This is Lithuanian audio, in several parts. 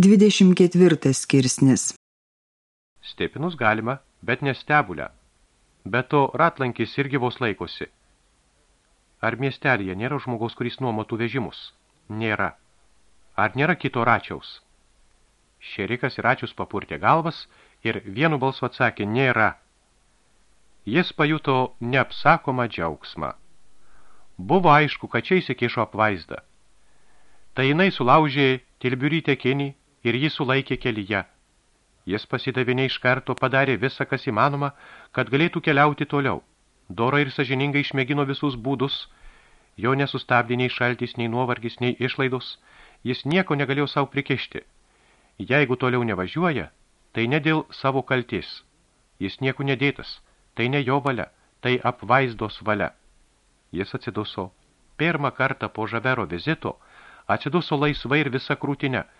24 skirsnis Stepinus galima, bet nestebulę. Be to ratlankis irgi vos laikosi. Ar miestelėje nėra žmogaus, kuris nuomotų vežimus? Nėra. Ar nėra kito račiaus? Šerikas ir račius papurtė galvas ir vienu balsu atsakė, nėra. Jis pajuto neapsakomą džiaugsmą. Buvo aišku, kad čia įsikišo apvaizdą. Tai jinai sulaužė tilbiurytę kinį ir jį sulaikė kelyje. Jis pasidavinė iš karto padarė visą, kas įmanoma, kad galėtų keliauti toliau. Dora ir sažiningai išmėgino visus būdus, jo nesustabdė nei šaltis, nei nuovargis, nei išlaidos, jis nieko negalėjo savo prikešti. Jeigu toliau nevažiuoja, tai ne dėl savo kalties. Jis nieko nedėtas, tai ne jo valia, tai apvaizdos valia. Jis atsiduso. Pirmą kartą po žavero vizito atsiduso laisvai ir visą krūtinę –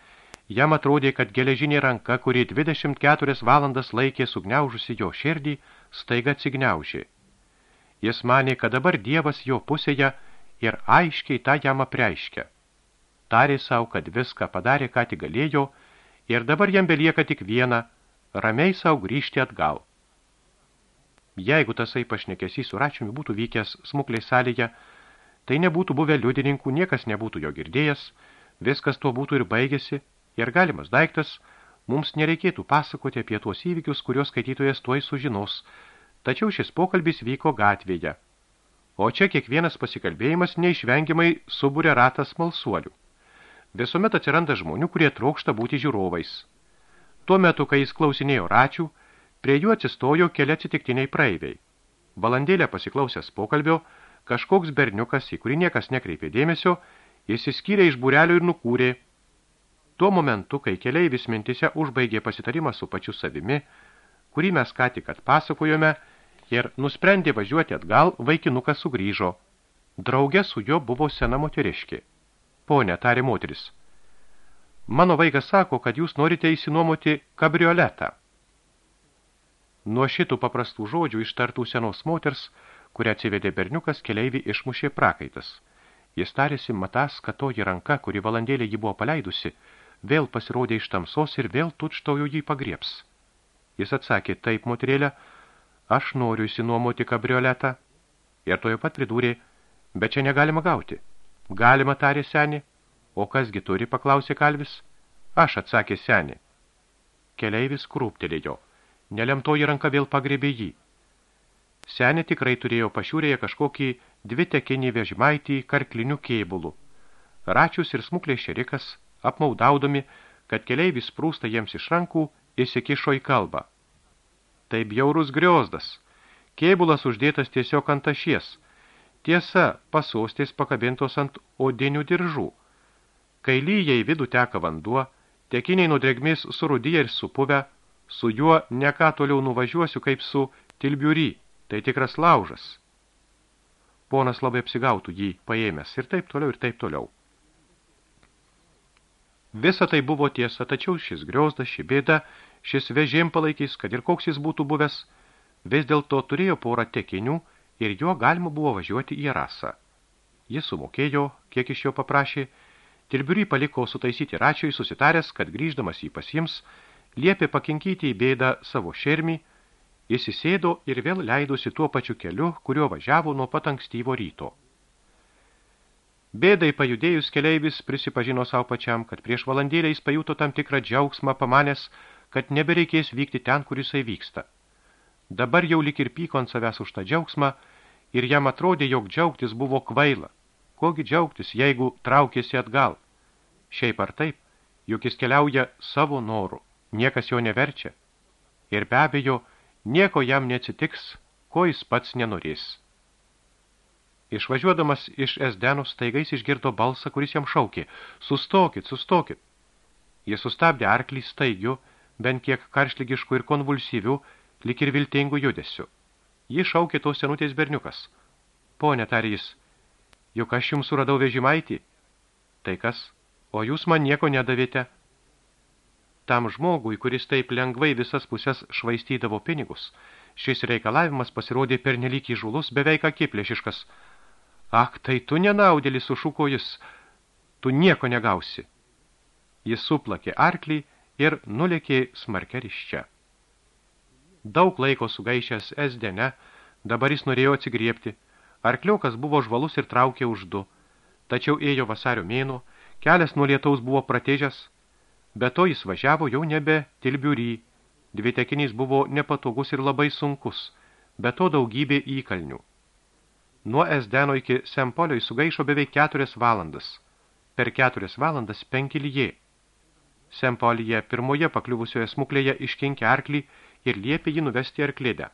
Jam atrodė, kad geležinė ranka, kuri 24 valandas laikė sugniaužusi jo širdį, staiga atsigniaužė. Jis manė, kad dabar Dievas jo pusėje ir aiškiai tą jam apreiškia. Tarė savo, kad viską padarė, ką tik galėjo, ir dabar jam belieka tik vieną – ramiai savo grįžti atgal. Jeigu tasai pašnekesys su račiumi būtų vykęs smukliai salėje, tai nebūtų buvę liudininkų, niekas nebūtų jo girdėjęs, viskas tuo būtų ir baigėsi – ir galimas daiktas, mums nereikėtų pasakoti apie tuos įvykius, kurios skaitytojas tuoj sužinos, tačiau šis pokalbis vyko gatvėje. O čia kiekvienas pasikalbėjimas neišvengiamai subūrė ratas malsuolių. Visuomet atsiranda žmonių, kurie trokšta būti žiūrovais. Tuo metu, kai jis klausinėjo račių, prie jų atsistojo keli atsitiktiniai praeiviai. Valandėlę pasiklausęs pokalbio, kažkoks berniukas, į kurį niekas nekreipė dėmesio, įsiskyrė iš būrelio ir nukūrė – Tuo momentu, kai keleivis mintise užbaigė pasitarimą su pačiu savimi, kurį mes ką tik atpasakojome, ir nusprendė važiuoti atgal, vaikinukas sugrįžo. Drauge su juo buvo sena moteriškė. Pone, tarė moteris. Mano vaikas sako, kad jūs norite įsinuomoti kabrioletą. Nuo šitų paprastų žodžių ištartų senos moters, kurią atsivedė berniukas, keleivį išmušė prakaitas. Jis tarėsi matas, kad toji ranka, kuri valandėlė jį buvo paleidusi, vėl pasirodė iš tamsos ir vėl tučtauju jį pagrieps. Jis atsakė, taip, moterėlė, aš noriu įsinuomoti kabrioletą. Ir tojo pat pridūrė, bet čia negalima gauti. Galima, tarė senį. O kasgi turi, paklausė kalvis. Aš atsakė senį. Keleivis krūptelėjo. Nelemtoji ranka vėl pagrebė jį. Senė tikrai turėjo pašiūrėje kažkokį dvitekinį vežimaitį karklinių kėbulų. Račius ir smuklė šerikas apmaudaudami, kad keleivis prūsta jiems iš rankų, įsikišo į kalbą. Tai bjaurus griozdas. Kėbulas uždėtas tiesiog ant ašies. Tiesa, pasostės pakabintos ant odinių diržų. Kai lyja į vidų teka vanduo, tekiniai nuo drėgmės surudyja ir supuvę, su juo ne ką toliau nuvažiuosiu kaip su tilbiury, tai tikras laužas. Ponas labai apsigautų jį paėmęs ir taip toliau ir taip toliau. Visa tai buvo tiesa, tačiau šis griauzdas, ši bėda, šis vežėm palaikys, kad ir koks jis būtų buvęs, vis dėlto turėjo porą tekinių ir juo galima buvo važiuoti į rasą. Jis sumokėjo, kiek iš jo paprašė, Tilbiurį paliko sutaisyti račiui, susitaręs, kad grįždamas jį pasims, liepė pakinkyti į bėdą savo šermį, jis įsėdo ir vėl leidosi tuo pačiu keliu, kuriuo važiavo nuo pat ankstyvo ryto. Bėdai pajudėjus keleivis prisipažino savo pačiam, kad prieš valandėlę jis pajuto tam tikrą džiaugsmą pamanęs, kad nebereikės vykti ten, kur jisai vyksta. Dabar jau lik ir pyko ant savęs už tą džiaugsmą ir jam atrodė, jog džiaugtis buvo kvaila. Kogi džiaugtis, jeigu traukėsi atgal? Šiaip ar taip, juk jis keliauja savo norų, niekas jo neverčia. Ir be abejo, nieko jam neatsitiks, ko jis pats nenorės. Išvažiuodamas iš Esdenų staigais išgirdo balsą, kuris jam šaukė. Sustokit, sustokit. Jis sustabdė arklį staigiu, bent kiek karšlygiškų ir konvulsyvių, lik ir viltingų judesių. Ji šaukė tos senutės berniukas. Pone, tarė jis, juk aš jums suradau vežimaitį. Tai kas, o jūs man nieko nedavėte. Tam žmogui, kuris taip lengvai visas pusės švaistydavo pinigus, šis reikalavimas pasirodė pernelyg įžulus, beveik akiplėšiškas – Ak, tai tu nenaudėlis sušuko jis, tu nieko negausi. Jis suplakė arklį ir nulėkė smarkeriščia. Daug laiko sugaišęs esdene, dabar jis norėjo atsigriepti. Arkliokas buvo žvalus ir traukė už du. Tačiau ėjo vasario mėno, kelias nuo lietaus buvo pratežęs, be to jis važiavo jau nebe tilbiurį. Dvitekinys buvo nepatogus ir labai sunkus, be to daugybė įkalnių. Nuo Esdeno iki Sempolio jis sugaišo beveik keturias valandas. Per keturias valandas penki lyjė. Sempolyje pirmoje pakliuvusioje smuklėje iškinkė arklį ir liepė jį nuvesti arklidę.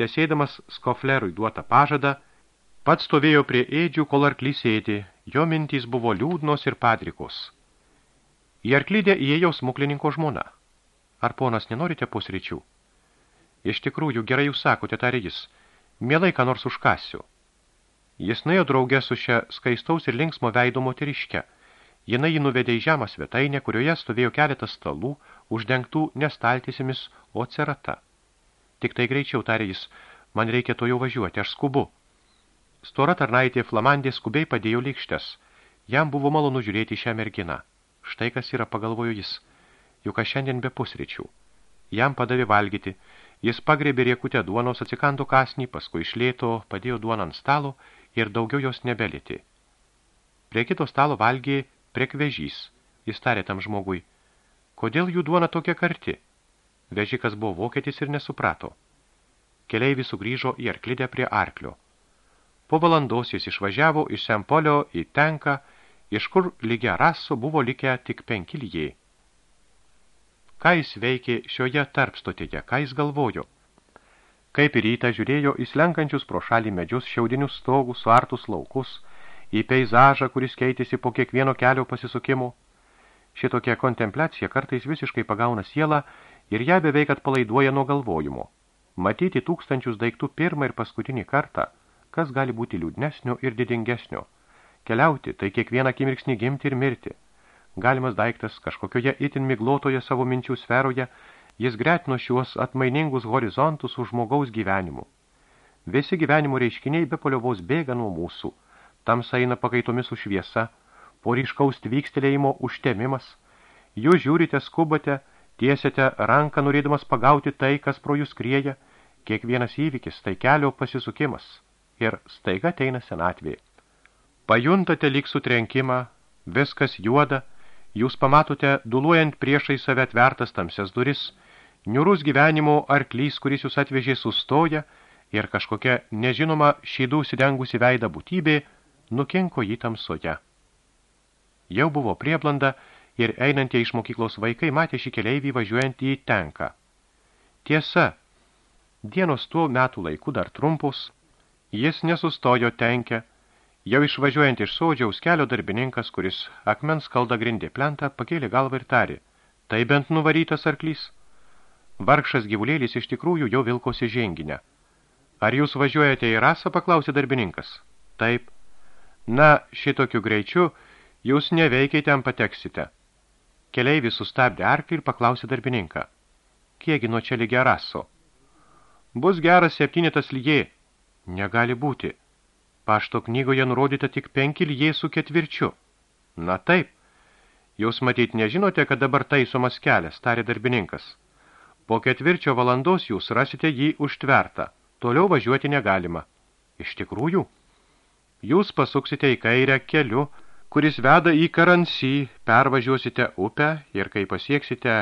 Tesėdamas skoflerui duotą pažadą, pats stovėjo prie ėdžių, kol arklys sėdi, jo mintys buvo liūdnos ir padrikos. Į arklydę įėjo smuklininko žmona. Ar ponas nenorite pusryčių? Iš tikrųjų, gerai jūs sakote, tarė jis, mielai ką nors užkasiu. Jis nuėjo draugę su šia skaistaus ir linksmo veido moteriške – Jinai jį nuvedė į žemą svetainę, kurioje stovėjo keletas stalų, uždengtų nestaltysėmis, o cerata. Tik tai greičiau, tarė jis, man reikia to jau važiuoti, aš skubu. Stora tarnaitė Flamandė skubiai padėjo lygštes. Jam buvo malonu žiūrėti šią merginą. Štai kas yra, pagalvojo jis, juk aš šiandien be pusryčių. Jam padavė valgyti. Jis pagrebė riekutę duonos, atsikando kasnį, paskui išlėto, padėjo duoną ant stalo ir daugiau jos nebelėti. Prie kito stalo valgė prekvežys. Jis tarė tam žmogui, kodėl jų duona tokia karti? Vežikas buvo vokietis ir nesuprato. Keleivis sugrįžo į arklidę prie arklio. Po valandos jis išvažiavo iš Sempolio į Tenką, iš kur lygia raso buvo likę tik penki lygiai. Ką jis veikė šioje tarpstotėje, ką jis galvojo? Kaip ir rytą žiūrėjo į slenkančius pro šalį medžius, šiaudinius stogus, suartus laukus – į peizažą, kuris keitėsi po kiekvieno kelio pasisukimo. Šitokia kontempliacija kartais visiškai pagauna sielą ir ją beveik atpalaiduoja nuo galvojimo. Matyti tūkstančius daiktų pirmą ir paskutinį kartą, kas gali būti liūdnesnio ir didingesnio. Keliauti, tai kiekvieną akimirksnį gimti ir mirti. Galimas daiktas kažkokioje itin miglotoje savo minčių sferoje, jis gretino šiuos atmainingus horizontus už žmogaus gyvenimu. Visi gyvenimo reiškiniai be poliovos bėga nuo mūsų – tamsa eina pakaitomis už šviesa, po ryškaus tvykstelėjimo užtemimas, jūs žiūrite, skubate, tiesiate ranką norėdamas pagauti tai, kas pro jūs krieja, kiekvienas įvykis tai kelio pasisukimas ir staiga ateina senatvė. Pajuntate lyg sutrenkimą, viskas juoda, jūs pamatote, duluojant priešai save atvertas tamsias duris, niurus gyvenimo arklys, kuris jūs atvežė, sustoja ir kažkokia nežinoma šydų sidengusi veidą būtybė nukenko jį tamsoje. Jau buvo prieblanda ir einantie iš mokyklos vaikai matė šį keleivį važiuojantį į tenką. Tiesa, dienos tuo metų laiku dar trumpus, jis nesustojo tenkę, jau išvažiuojant iš sodžiaus kelio darbininkas, kuris akmens kalda grindė plentą, pakėlė galvą ir tarė, tai bent nuvarytas arklys. Vargšas gyvulėlis iš tikrųjų jau vilkosi ženginę. Ar jūs važiuojate į rasą, paklausė darbininkas. Taip. Na, šitokiu greičiu jūs neveikiai ten pateksite. Keleivis sustabdė arklį ir paklausė darbininką. Kiekgi nuo čia lygia raso? Bus geras septynetas lygiai. Negali būti. Pašto knygoje nurodyta tik penki lygiai su ketvirčiu. Na taip. Jūs matyt nežinote, kad dabar taisomas kelias, tarė darbininkas. Po ketvirčio valandos jūs rasite jį užtvertą. Toliau važiuoti negalima. Iš tikrųjų? jūs pasuksite į kairę keliu, kuris veda į Karansį, pervažiuosite upę ir kai pasieksite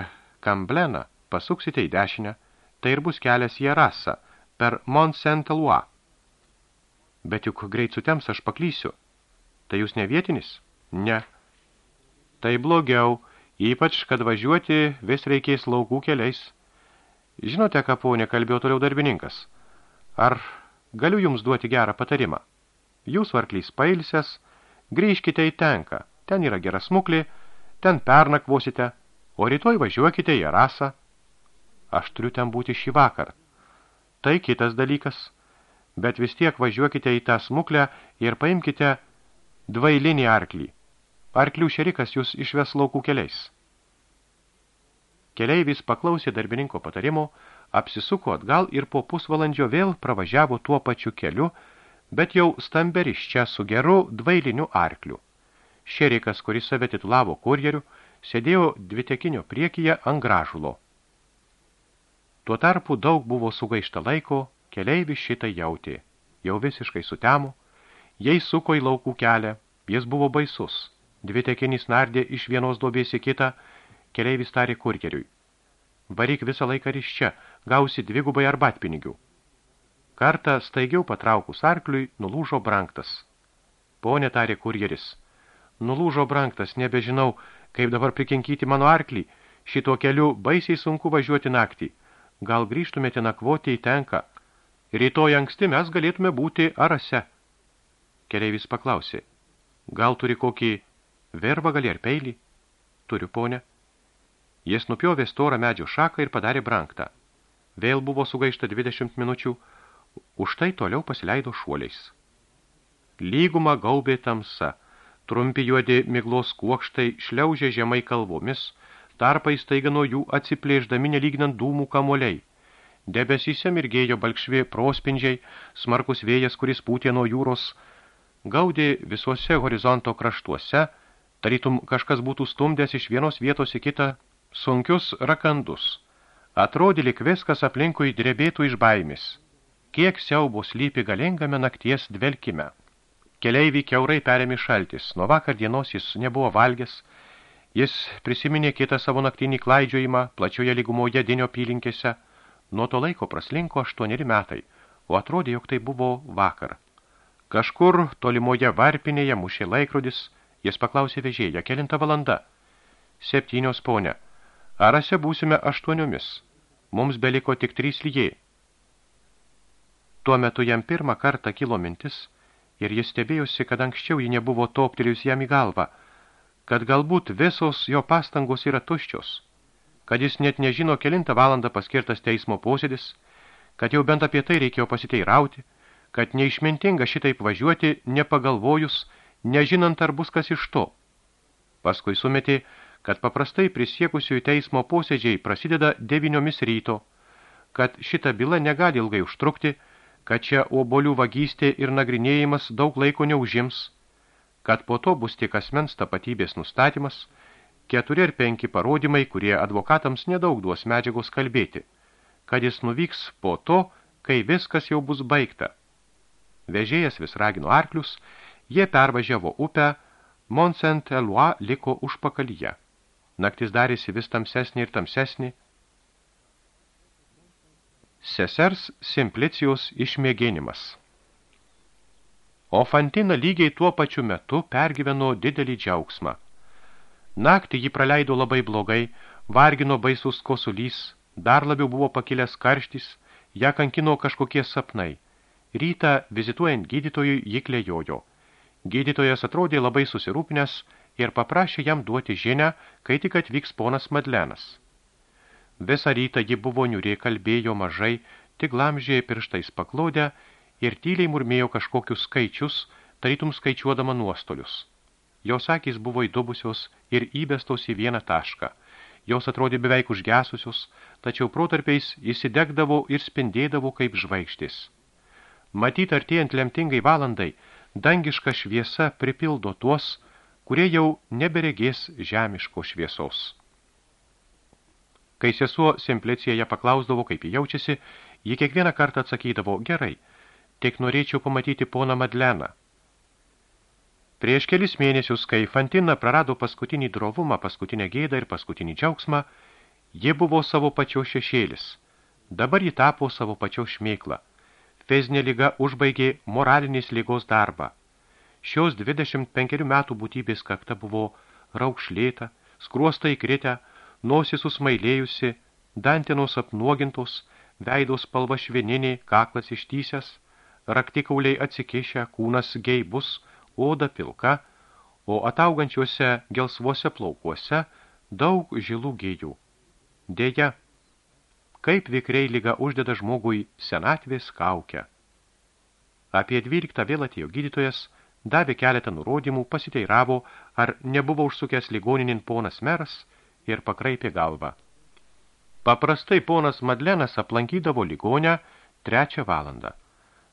Kambleną, pasuksite į dešinę, tai ir bus kelias į Arasą per Mont Saint-Eloi. Bet juk greit sutems aš paklysiu. Tai jūs ne vietinis? Ne. Tai blogiau, ypač, kad važiuoti vis reikės laukų keliais. Žinote, ką ponė kalbėjo toliau darbininkas? Ar galiu jums duoti gerą patarimą? Jūs varklys pailsės, grįžkite į tenką, ten yra gera smuklė, ten pernakvosite, o rytoj važiuokite į rasą. Aš turiu ten būti šį vakar. Tai kitas dalykas, bet vis tiek važiuokite į tą smuklę ir paimkite dvailinį arklį. Arklių šerikas jūs išves laukų keliais. Keleivis paklausė darbininko patarimo, apsisuko atgal ir po pusvalandžio vėl pravažiavo tuo pačiu keliu, bet jau stamberiščia su geru dvailiniu arkliu. Šerikas, kuris save titulavo kurjeriu, sėdėjo dvitekinio priekyje ant gražulo. Tuo tarpu daug buvo sugaišta laiko, keleivis šitai jautė. Jau visiškai sutemo, jai suko į laukų kelią, jis buvo baisus. Dvitekinis nardė iš vienos duobės į kitą, keleivis tarė kurjeriui. Varyk visą laiką iš čia, gausi dvigubai arbatpinigių. Kartą staigiau patraukus arkliui, nulūžo branktas. Pone, tarė kurjeris, nulūžo branktas, nebežinau, kaip dabar prikinkyti mano arklį, šito keliu baisiai sunku važiuoti naktį. Gal grįžtumėte nakvoti į tenką. Rytoj anksti mes galėtume būti arase. Keleivis paklausė, gal turi kokį vervą gali ar peilį? Turiu, ponė. Jis nupjovė storą medžio šaką ir padarė branktą. Vėl buvo sugaišta 20 minučių, už tai toliau pasileido šuoliais. Lyguma gaubė tamsa, trumpi juodi miglos kuokštai šliaužė žemai kalvomis, tarpai staiga nuo jų atsiplėždami nelygnant dūmų kamoliai. Debesyse mirgėjo balkšvi prospindžiai, smarkus vėjas, kuris pūtė nuo jūros, gaudė visuose horizonto kraštuose, tarytum kažkas būtų stumdęs iš vienos vietos į kitą sunkius rakandus. Atrodė lik viskas aplinkui drebėtų iš baimis. Kiek siaubos lypi galingame nakties dvelkime. Keleivį keurai perėmė šaltis. Nuo vakar dienos jis nebuvo valgęs. Jis prisiminė kitą savo naktinį klaidžiojimą plačioje lygumoje dinio pylinkėse. Nuo to laiko praslinko aštuoneri metai, o atrodė, jog tai buvo vakar. Kažkur tolimoje varpinėje mušė laikrodis, jis paklausė vežėją, kelinta valanda. Septynios ponia. Arase būsime aštuoniomis. Mums beliko tik trys lygiai. Tuo metu jam pirmą kartą kilo mintis ir jis stebėjosi, kad anksčiau ji nebuvo toptelius jam į galvą, kad galbūt visos jo pastangos yra tuščios, kad jis net nežino kelintą valandą paskirtas teismo posėdis, kad jau bent apie tai reikėjo pasiteirauti, kad neišmintinga šitaip važiuoti, nepagalvojus, nežinant ar bus kas iš to. Paskui sumetė, kad paprastai prisiekusiųjų teismo posėdžiai prasideda deviniomis ryto, kad šita byla negali ilgai užtrukti, kad čia obolių vagystė ir nagrinėjimas daug laiko neužims, kad po to bus tik asmens tapatybės nustatymas, keturi ar penki parodymai, kurie advokatams nedaug duos medžiagos kalbėti, kad jis nuvyks po to, kai viskas jau bus baigta. Vežėjas vis ragino arklius, jie pervažiavo upę, Mont-Saint-Eloi liko užpakalyje. Naktis darėsi vis tamsesnė ir tamsesnė. Sesers Simplicijos išmėginimas O Fantina lygiai tuo pačiu metu pergyveno didelį džiaugsmą. Naktį jį praleido labai blogai, vargino baisus kosulys, dar labiau buvo pakilęs karštis, ją kankino kažkokie sapnai. Rytą, vizituojant gydytojui, jį klėjojo. Gydytojas atrodė labai susirūpinęs ir paprašė jam duoti žinę, kai tik atvyks ponas Madlenas. Visą rytą ji buvo niurė, kalbėjo mažai, tik lamžė pirštais paklodę ir tyliai murmėjo kažkokius skaičius, tarytum skaičiuodama nuostolius. Jos akys buvo įdubusios ir įbestos į vieną tašką. Jos atrodė beveik užgesusios, tačiau protarpiais įsidegdavo ir spindėdavo kaip žvaigždės. Matyt, artėjant lemtingai valandai, dangiška šviesa pripildo tuos, kurie jau neberegės žemiško šviesos. Kai sesuo Simplicija ją paklausdavo, kaip jį jaučiasi, ji kiekvieną kartą atsakydavo, gerai, tik norėčiau pamatyti poną Madleną. Prieš kelis mėnesius, kai Fantina prarado paskutinį drovumą, paskutinę gėdą ir paskutinį džiaugsmą, ji buvo savo pačio šešėlis. Dabar ji tapo savo pačio šmėklą. Fizinė lyga užbaigė moralinės lygos darbą. Šios 25 metų būtybės kakta buvo raukšlėta, skruostai kritę, nosis susmailėjusi, dantenos apnuogintos, veidos spalva šveninė, kaklas ištysęs, raktikauliai atsikišę, kūnas geibus, oda pilka, o ataugančiuose gelsvuose plaukuose daug žilų gėjų. Deja, kaip vikriai lyga uždeda žmogui senatvės kaukę. Apie 12 vėl atėjo gydytojas – davė keletą nurodymų, pasiteiravo, ar nebuvo užsukęs ligoninin ponas meras ir pakraipė galvą. Paprastai ponas Madlenas aplankydavo ligonę trečią valandą.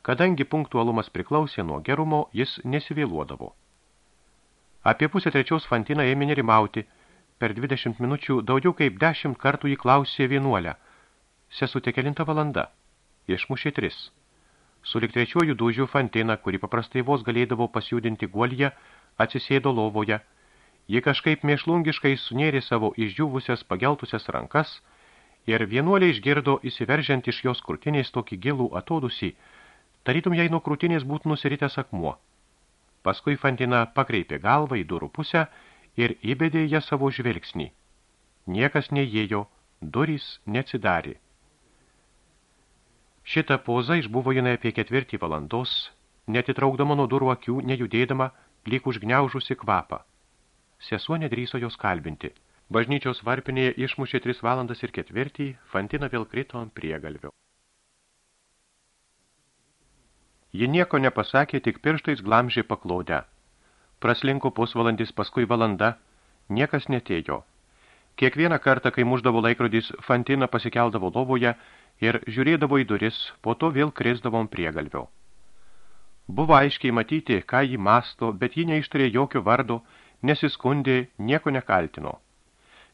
Kadangi punktualumas priklausė nuo gerumo, jis nesivėluodavo. Apie pusę trečios Fantina ėmė nerimauti, per 20 minučių daugiau kaip 10 kartų jį klausė vienuolę. Sesutė kelinta valanda. Išmušė tris. Sulik trečiuoju dūžiu Fantina, kuri paprastai vos galėdavo pasijudinti guolyje, atsisėdo lovoje. Ji kažkaip mėšlungiškai sunėrė savo išdžiūvusias pageltusias rankas ir vienuolė išgirdo įsiveržiant iš jos krūtinės tokį gilų atodusį, tarytum jai nuo krūtinės būtų nusiritęs akmuo. Paskui Fantina pakreipė galvą į durų pusę ir įbedė ją savo žvelgsnį. Niekas neįėjo, durys neatsidarė. Šitą pozą išbuvo jinai apie ketvirtį valandos, netitraukdama nuo durų akių, nejudėdama, lyg užgniaužusi kvapą. Sesuo nedryso jos kalbinti. Bažnyčios varpinėje išmušė tris valandas ir ketvirtį, Fantina vėl krito ant priegalvio. Ji nieko nepasakė, tik pirštais glamžė paklodę. Praslinko pusvalandis, paskui valanda, niekas netėjo. Kiekvieną kartą, kai muždavo laikrodis, Fantina pasikeldavo lovoje ir žiūrėdavo į duris, po to vėl krisdavom priegalvio. Buvo aiškiai matyti, ką jį masto, bet ji neištarė jokio vardo, nesiskundė, nieko nekaltino.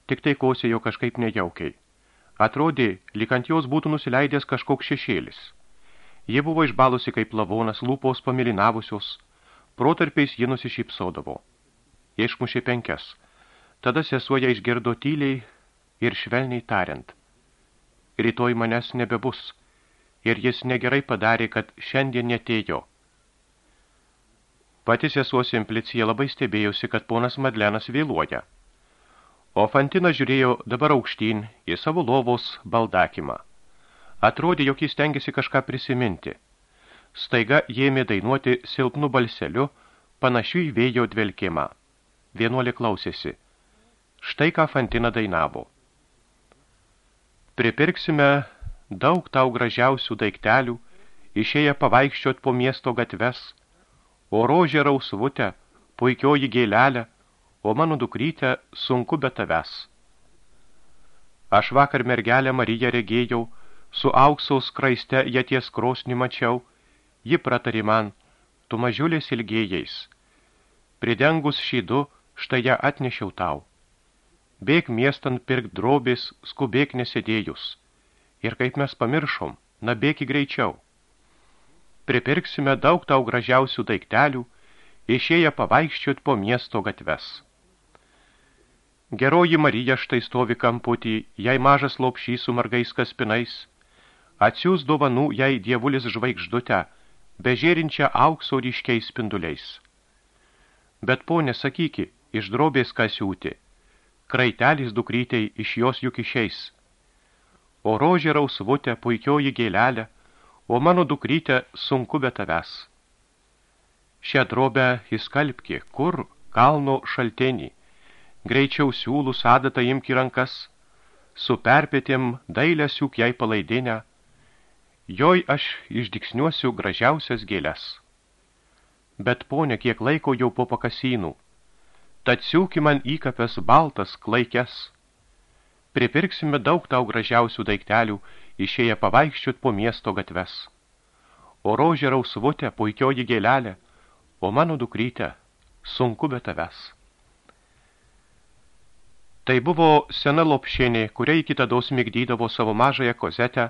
Tik tai kosėjo kažkaip nejaukiai. Atrodė, lyg ant jos būtų nusileidęs kažkoks šešėlis. Ji buvo išbalusi kaip lavonas, lūpos pamilinavusios, protarpiais ji nusišypsodavo. Išmušė penkias. Tada sesuoja išgirdo tyliai ir švelniai tariant – rytoj manęs nebebus, ir jis negerai padarė, kad šiandien netėjo. Pati sesuo Simplicija labai stebėjusi, kad ponas Madlenas vėluoja. O Fantina žiūrėjo dabar aukštyn į savo lovos baldakimą. Atrodė, jog jis tengiasi kažką prisiminti. Staiga jėmė dainuoti silpnu balseliu, panašiu į vėjo dvelkimą. Vienuolė klausėsi. Štai ką Fantina dainavo. Pripirksime daug tau gražiausių daiktelių, išėję pavaikščiot po miesto gatves, o rožė rausvutę, puikioji gėlelę, o mano dukrytę sunku be tavęs. Aš vakar mergelę Mariją regėjau, su auksaus kraiste ją ties krosnį mačiau, ji pratarė man, tu mažiulės ilgėjais. Pridengus šydu, štai ją atnešiau tau bėg miestan pirk drobės, skubėk nesėdėjus. Ir kaip mes pamiršom, na bėgi greičiau. Pripirksime daug tau gražiausių daiktelių, išėję pavaikščiot po miesto gatves. Geroji Marija štai stovi kamputį, jai mažas lopšys su margais kaspinais, atsiūs dovanų jai dievulis žvaigždutę, bežėrinčią aukso ryškiais spinduliais. Bet ponė, sakyki, iš drobės ką siūti – kraitelis dukrytei iš jos juk išeis. O rožė rausvutė, puikioji gėlelė, o mano dukrytė sunku be tavęs. Šią drobę įskalbki, kur kalno šaltenį, greičiau siūlų sadatą imk į rankas, su perpėtėm dailę siūk jai palaidinę, joj aš išdiksniuosiu gražiausias gėles. Bet ponė, kiek laiko jau po pakasynų, tad siūki man įkapės baltas klaikes. Pripirksime daug tau gražiausių daiktelių, išėję pavaikščiut po miesto gatves. O rožė rausvutė, puikioji gėlelė, o mano dukrytė, sunku be tavęs. Tai buvo sena lopšienė, kuriai kitados migdydavo savo mažąją kozetę,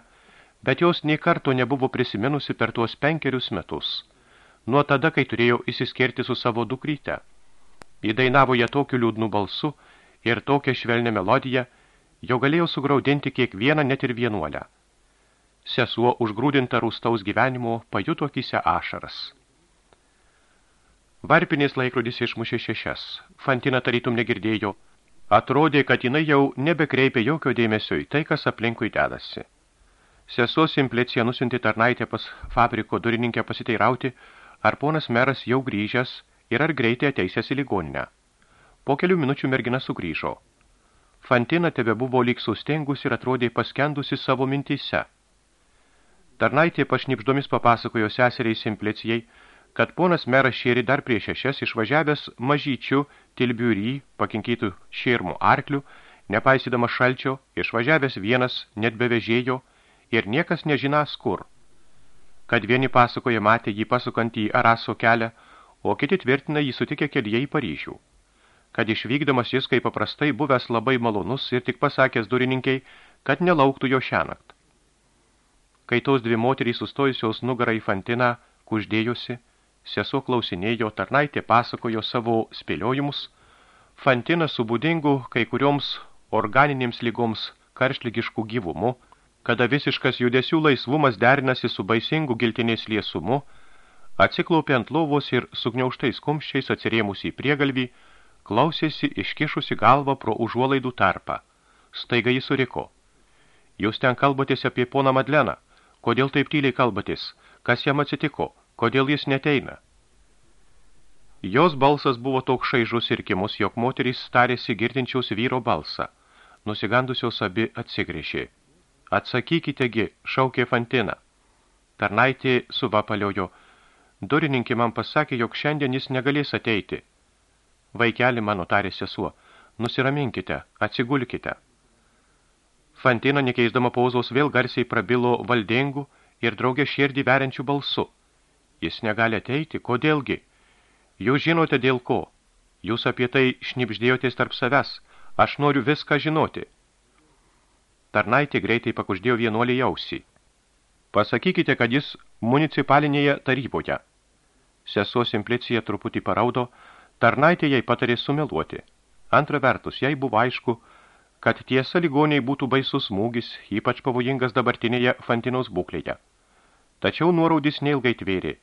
bet jos nei karto nebuvo prisiminusi per tuos penkerius metus, nuo tada, kai turėjo įsiskirti su savo dukryte. Įdainavo ją tokiu liūdnu balsu ir tokią švelnę melodiją, jo galėjo sugraudinti kiekvieną net ir vienuolę. Sesuo užgrūdinta rūstaus gyvenimo pajuto akise ašaras. Varpinės laikrodis išmušė šešias. Fantina tarytum negirdėjo. Atrodė, kad jinai jau nebekreipė jokio dėmesio į tai, kas aplinkui dedasi. Sesuo Simplicija nusinti tarnaitę pas fabriko durininkę pasiteirauti, ar ponas meras jau grįžęs ir ar greitai ateisės į ligoninę. Po kelių minučių mergina sugrįžo. Fantina tebe buvo lyg sustengus ir atrodė paskendusi savo mintyse. Tarnaitė pašnipždomis papasakojo seseriai Simplicijai, kad ponas meras šėri dar prieš šešias išvažiavęs mažyčių tilbiurį pakinkytų širmų arklių, nepaisydamas šalčio, išvažiavęs vienas net bevežėjo ir niekas nežinas kur. Kad vieni pasakoja matė jį pasukant į Araso kelią, o kiti tvirtina jį sutikę kelyje į Paryžių. kad išvykdamas jis kaip paprastai buvęs labai malonus ir tik pasakęs durininkiai, kad nelauktų jo šiąnakt. Kai tos dvi moterys sustojusios nugarą į Fantiną kuždėjusi, sesuo klausinėjo, tarnaitė pasakojo savo spėliojimus, Fantinas su būdingu kai kurioms organinėms lygoms karšlygiškų gyvumu, kada visiškas judesių laisvumas derinasi su baisingu giltinės liesumu, atsiklaupė ant lovos ir sugniauštais kumščiais atsirėmus į priegalvį, klausėsi iškišusi galvą pro užuolaidų tarpą. Staiga jis suriko. Jūs ten kalbatės apie poną Madleną. Kodėl taip tyliai kalbatės? Kas jam atsitiko? Kodėl jis neteina? Jos balsas buvo toks šaižus ir kimus, jog moterys starėsi girdinčiaus vyro balsą. Nusigandusios abi atsigrėžė. Atsakykitegi, šaukė Fantina. Tarnaitė suvapaliojo. Durininkė man pasakė, jog šiandien jis negalės ateiti. Vaikeli mano tarė sesuo, nusiraminkite, atsigulkite. Fantina, nekeisdama pauzos, vėl garsiai prabilo valdengų ir draugė širdį veriančių balsu. Jis negali ateiti, kodėlgi? Jūs žinote dėl ko. Jūs apie tai šnipždėjotės tarp savęs. Aš noriu viską žinoti. Tarnaitė greitai pakuždėjo vienuolį jausį. Pasakykite, kad jis municipalinėje taryboje. Sesuo Simplicija truputį paraudo, Tarnaitė jai patarė sumeluoti. Antra vertus, jai buvo aišku, kad tiesa ligoniai būtų baisus smūgis, ypač pavojingas dabartinėje Fantinos būklėje. Tačiau nuoraudis neilgai tvėrė.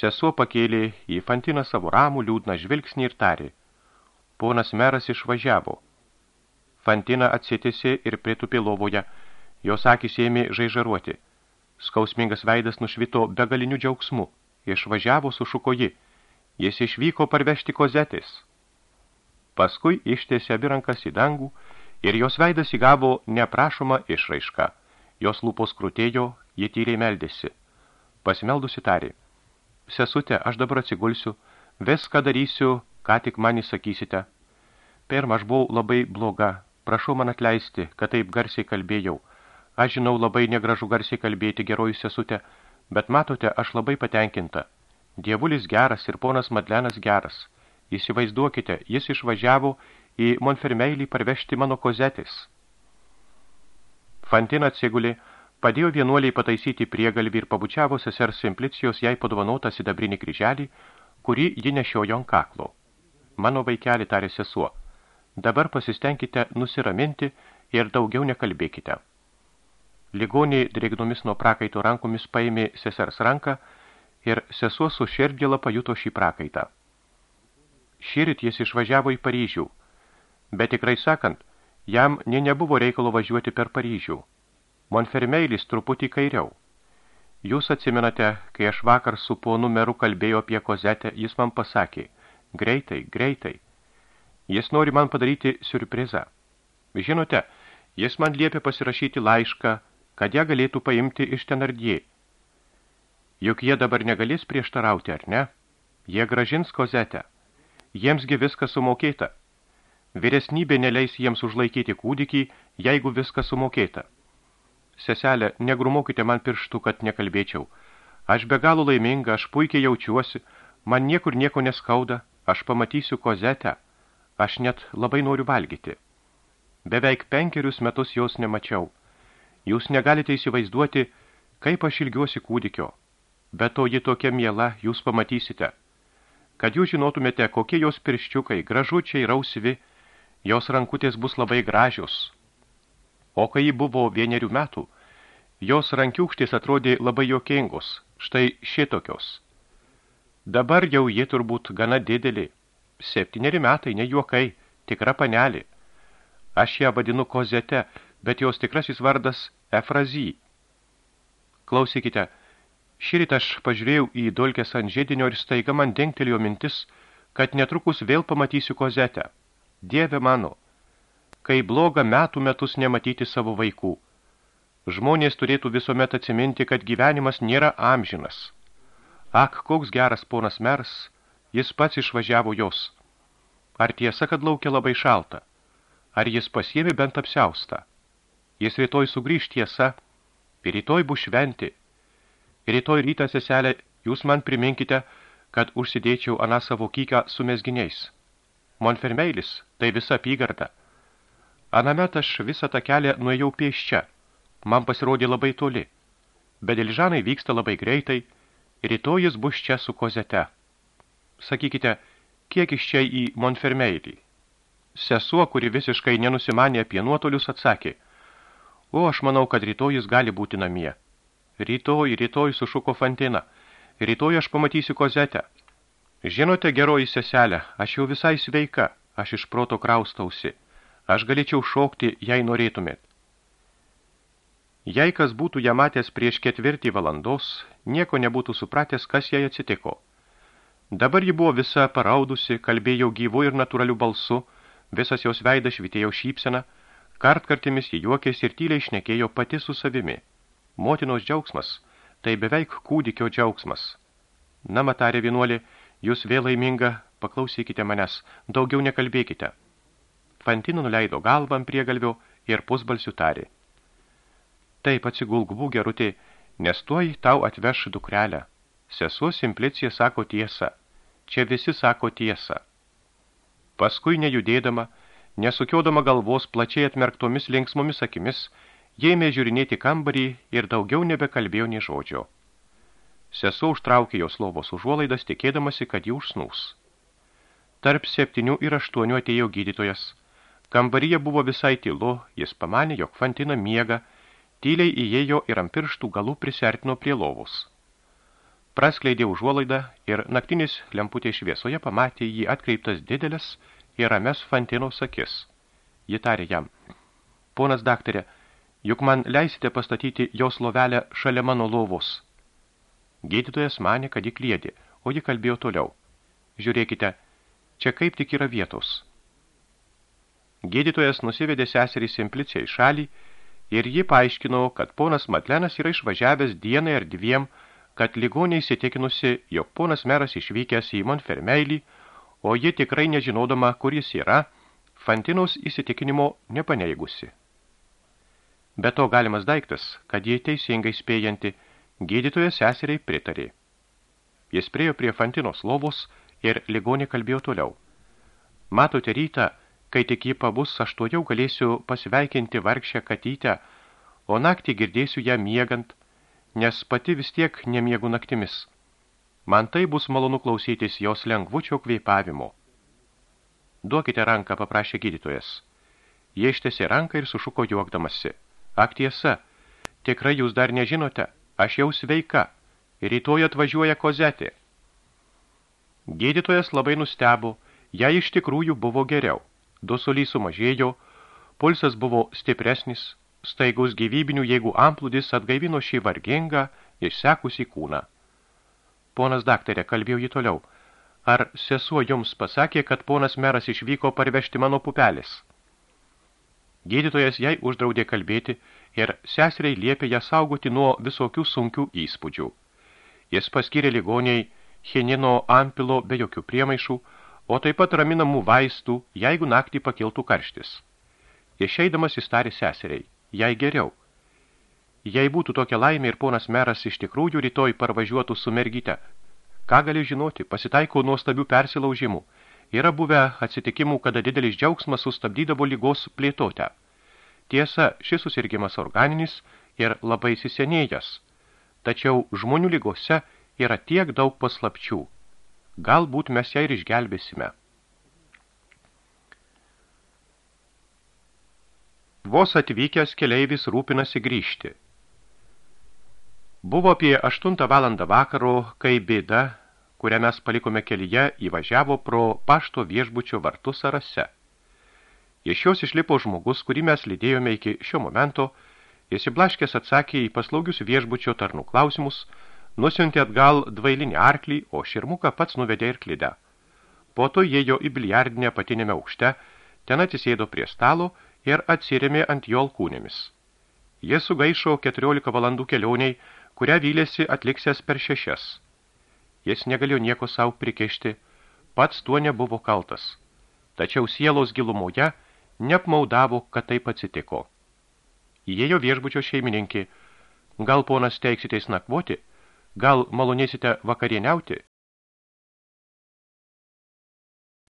Sesuo pakėlė į Fantiną savo ramų liūdną žvilgsnį ir tarė. Ponas meras išvažiavo. Fantina atsitėsi ir pritupė lovoje. Jos akis ėmė žaižaruoti. Skausmingas veidas nušvito begaliniu džiaugsmu. Išvažiavo su šukoji – Jis išvyko parvežti kozetės. Paskui ištėsi abi rankas į dangų ir jos veidas įgavo neprašomą išraišką. Jos lūpos krūtėjo, jie tyriai meldėsi. Pasimeldusi tarė. Sesute, aš dabar atsigulsiu, viską darysiu, ką tik man įsakysite. Pirma, aš buvau labai bloga, prašau man atleisti, kad taip garsiai kalbėjau. Aš žinau labai negražu garsiai kalbėti geroji sesute, bet matote, aš labai patenkinta. Dievulis geras ir ponas Madlenas geras. Įsivaizduokite, jis išvažiavo į Monfermeilį parvežti mano kozetis. Fantina atsigulė, padėjo vienuoliai pataisyti priegalvį ir pabučiavo sesers Simplicijos jai padovanotą sidabrinį kryželį, kurį ji nešiojo ant kaklo. Mano vaikelį tarė sesuo. Dabar pasistengkite nusiraminti ir daugiau nekalbėkite. Ligoniai drėgnomis nuo prakaito rankomis paėmė sesers ranką ir sesuo su širdgėla pajuto šį prakaitą. Šįryt jis išvažiavo į Paryžių, bet tikrai sakant, jam ne nebuvo reikalo važiuoti per Paryžių. Monfermeilis truputį kairiau. Jūs atsimenate, kai aš vakar su ponu meru kalbėjau apie kozetę, jis man pasakė, greitai, greitai. Jis nori man padaryti siurprizą. Žinote, jis man liepė pasirašyti laišką, kad ją galėtų paimti iš tenardie Juk jie dabar negalės prieštarauti, ar ne? Jie gražins kozetę. Jiemsgi viskas sumokėta. Vyresnybė neleis jiems užlaikyti kūdikį, jeigu viskas sumokėta. Seselė, negrumokite man pirštų, kad nekalbėčiau. Aš be galo laiminga, aš puikiai jaučiuosi, man niekur nieko neskauda, aš pamatysiu kozetę, aš net labai noriu valgyti. Beveik penkerius metus jos nemačiau. Jūs negalite įsivaizduoti, kaip aš ilgiuosi kūdikio bet to ji tokia miela, jūs pamatysite. Kad jūs žinotumėte, kokie jos pirščiukai, gražučiai, rausvi, jos rankutės bus labai gražios. O kai ji buvo vienerių metų, jos rankiukštės atrodė labai jokingos, štai šitokios. Dabar jau ji turbūt gana didelė, septyneri metai, ne juokai, tikra panelė. Aš ją vadinu kozete, bet jos tikrasis vardas Efrazy. Klausykite, Šįryt aš pažiūrėjau į dolkės ant žėdinio ir staiga man dengtelėjo mintis, kad netrukus vėl pamatysiu kozetę. Dieve mano, kai bloga metų metus nematyti savo vaikų. Žmonės turėtų visuomet atsiminti, kad gyvenimas nėra amžinas. Ak, koks geras ponas mers, jis pats išvažiavo jos. Ar tiesa, kad laukia labai šalta? Ar jis pasiemi bent apsiaustą? Jis rytoj sugrįž tiesa, ir rytoj bus šventi. Rytoj rytą, seselė, jūs man priminkite, kad užsidėčiau aną savo kyką su mesginiais. Monfermeilis, tai visa apygarda. Anamet aš visą tą kelią nuėjau pieščia. Man pasirodė labai toli. Bet Ilžanai vyksta labai greitai. Rytoj jis bus čia su kozete. Sakykite, kiek iš čia į Monfermeilį? Sesuo, kuri visiškai nenusimanė apie nuotolius, atsakė, o aš manau, kad rytoj jis gali būti namie. Rytoj, rytoj sušuko Fantina. Rytoj aš pamatysiu kozetę. Žinote, geroji seselė, aš jau visai sveika, aš iš proto kraustausi. Aš galėčiau šokti, jei norėtumėt. Jei kas būtų ją matęs prieš ketvirtį valandos, nieko nebūtų supratęs, kas jai atsitiko. Dabar ji buvo visa paraudusi, kalbėjo gyvu ir natūraliu balsu, visas jos veidas švitėjo šypsena, kartkartimis ji juokėsi ir tyliai šnekėjo pati su savimi. Motinos džiaugsmas, tai beveik kūdikio džiaugsmas. Na, matarė vienuolė, jūs vėl laiminga, paklausykite manęs, daugiau nekalbėkite. Fantino nuleido galvą ant priegalvio ir pusbalsių tarė. Taip atsigulgvų gerutė, nes tuoj tau atveš dukrelę. Sesuo Simplicija sako tiesą. Čia visi sako tiesą. Paskui nejudėdama, nesukiodama galvos plačiai atmerktomis linksmomis akimis, Jėmė žiūrinėti kambarį ir daugiau nebekalbėjo nei žodžio. Sesuo užtraukė jos lovos užuolaidas, tikėdamasi, kad jį užsnūs. Tarp septynių ir aštuonių atėjo gydytojas. Kambaryje buvo visai tylu, jis pamanė, jog Fantina miega, tyliai įėjo ir ant pirštų galų prisertino prie lovos. Praskleidė užuolaidą ir naktinis lemputė šviesoje pamatė jį atkreiptas didelės ir rames Fantinos akis. Ji tarė jam, ponas daktarė, juk man leisite pastatyti jos lovelę šalia mano lovos. Gydytojas manė, kad ji kliedė, o ji kalbėjo toliau. Žiūrėkite, čia kaip tik yra vietos. Gydytojas nusivedė seserį Simpliciją į šalį ir ji paaiškino, kad ponas Matlenas yra išvažiavęs dienai ar dviem, kad ligoniai įsitikinusi, jog ponas meras išvykęs į Monfermeilį, o ji tikrai nežinodama, kur jis yra, Fantinos įsitikinimo nepaneigusi. Be to galimas daiktas, kad jie teisingai spėjanti, gydytoja seseriai pritarė. Jis priejo prie Fantinos lovos ir ligonė kalbėjo toliau. Matote rytą, kai tik jį pabus, aš to jau galėsiu pasveikinti vargšę katytę, o naktį girdėsiu ją miegant, nes pati vis tiek nemiegu naktimis. Man tai bus malonu klausytis jos lengvučio kvėpavimo. Duokite ranką, paprašė gydytojas. Jie ištėsi ranką ir sušuko juokdamasi. Ak tiesa, tikrai jūs dar nežinote, aš jau sveika, rytoj atvažiuoja kozetė. Gydytojas labai nustebo, jai iš tikrųjų buvo geriau. Dusulys sumažėjo, pulsas buvo stipresnis, staigus gyvybinių jėgų amplūdis atgaivino šį vargingą, išsekusį kūną. Ponas daktarė, kalbėjo jį toliau. Ar sesuo jums pasakė, kad ponas meras išvyko parvežti mano pupelis? Gydytojas jai uždraudė kalbėti ir seseriai liepė ją saugoti nuo visokių sunkių įspūdžių. Jis paskyrė ligoniai chenino ampilo be jokių priemaišų, o taip pat raminamų vaistų, jeigu naktį pakiltų karštis. Išeidamas įstarė seseriai, jai geriau. Jei būtų tokia laimė ir ponas meras iš tikrųjų rytoj parvažiuotų su mergyte, ką gali žinoti, pasitaiko nuostabių persilaužimų, Yra buvę atsitikimų, kada didelis džiaugsmas sustabdydavo lygos plėtotę. Tiesa, šis susirgymas organinis ir labai įsisenėjęs. Tačiau žmonių lygose yra tiek daug paslapčių. Galbūt mes ją ir išgelbėsime. Vos atvykęs keleivis rūpinasi grįžti. Buvo apie 8 valandą vakaro, kai bėda kurią mes palikome kelyje, įvažiavo pro pašto viešbučio vartus Sarase. Iš jos išlipo žmogus, kurį mes lydėjome iki šio momento, įsiblaškęs atsakė į paslaugius viešbučio tarnų klausimus, nusiuntė atgal dvailinį arklį, o širmuką pats nuvedė ir klidę. Po to jėjo į biliardinę patinėme aukšte, ten atsisėdo prie stalo ir atsirėmė ant jo alkūnėmis. Jis sugaišo 14 valandų kelioniai, kurią vylėsi atliksęs per šešias. Jis negalėjo nieko savo prikešti, pats tuo nebuvo kaltas. Tačiau sielos gilumoje neapmaudavo, kad taip atsitiko. Įėjo viešbučio šeimininkė, gal ponas teiksitės nakvoti, gal malonėsite vakarieniauti,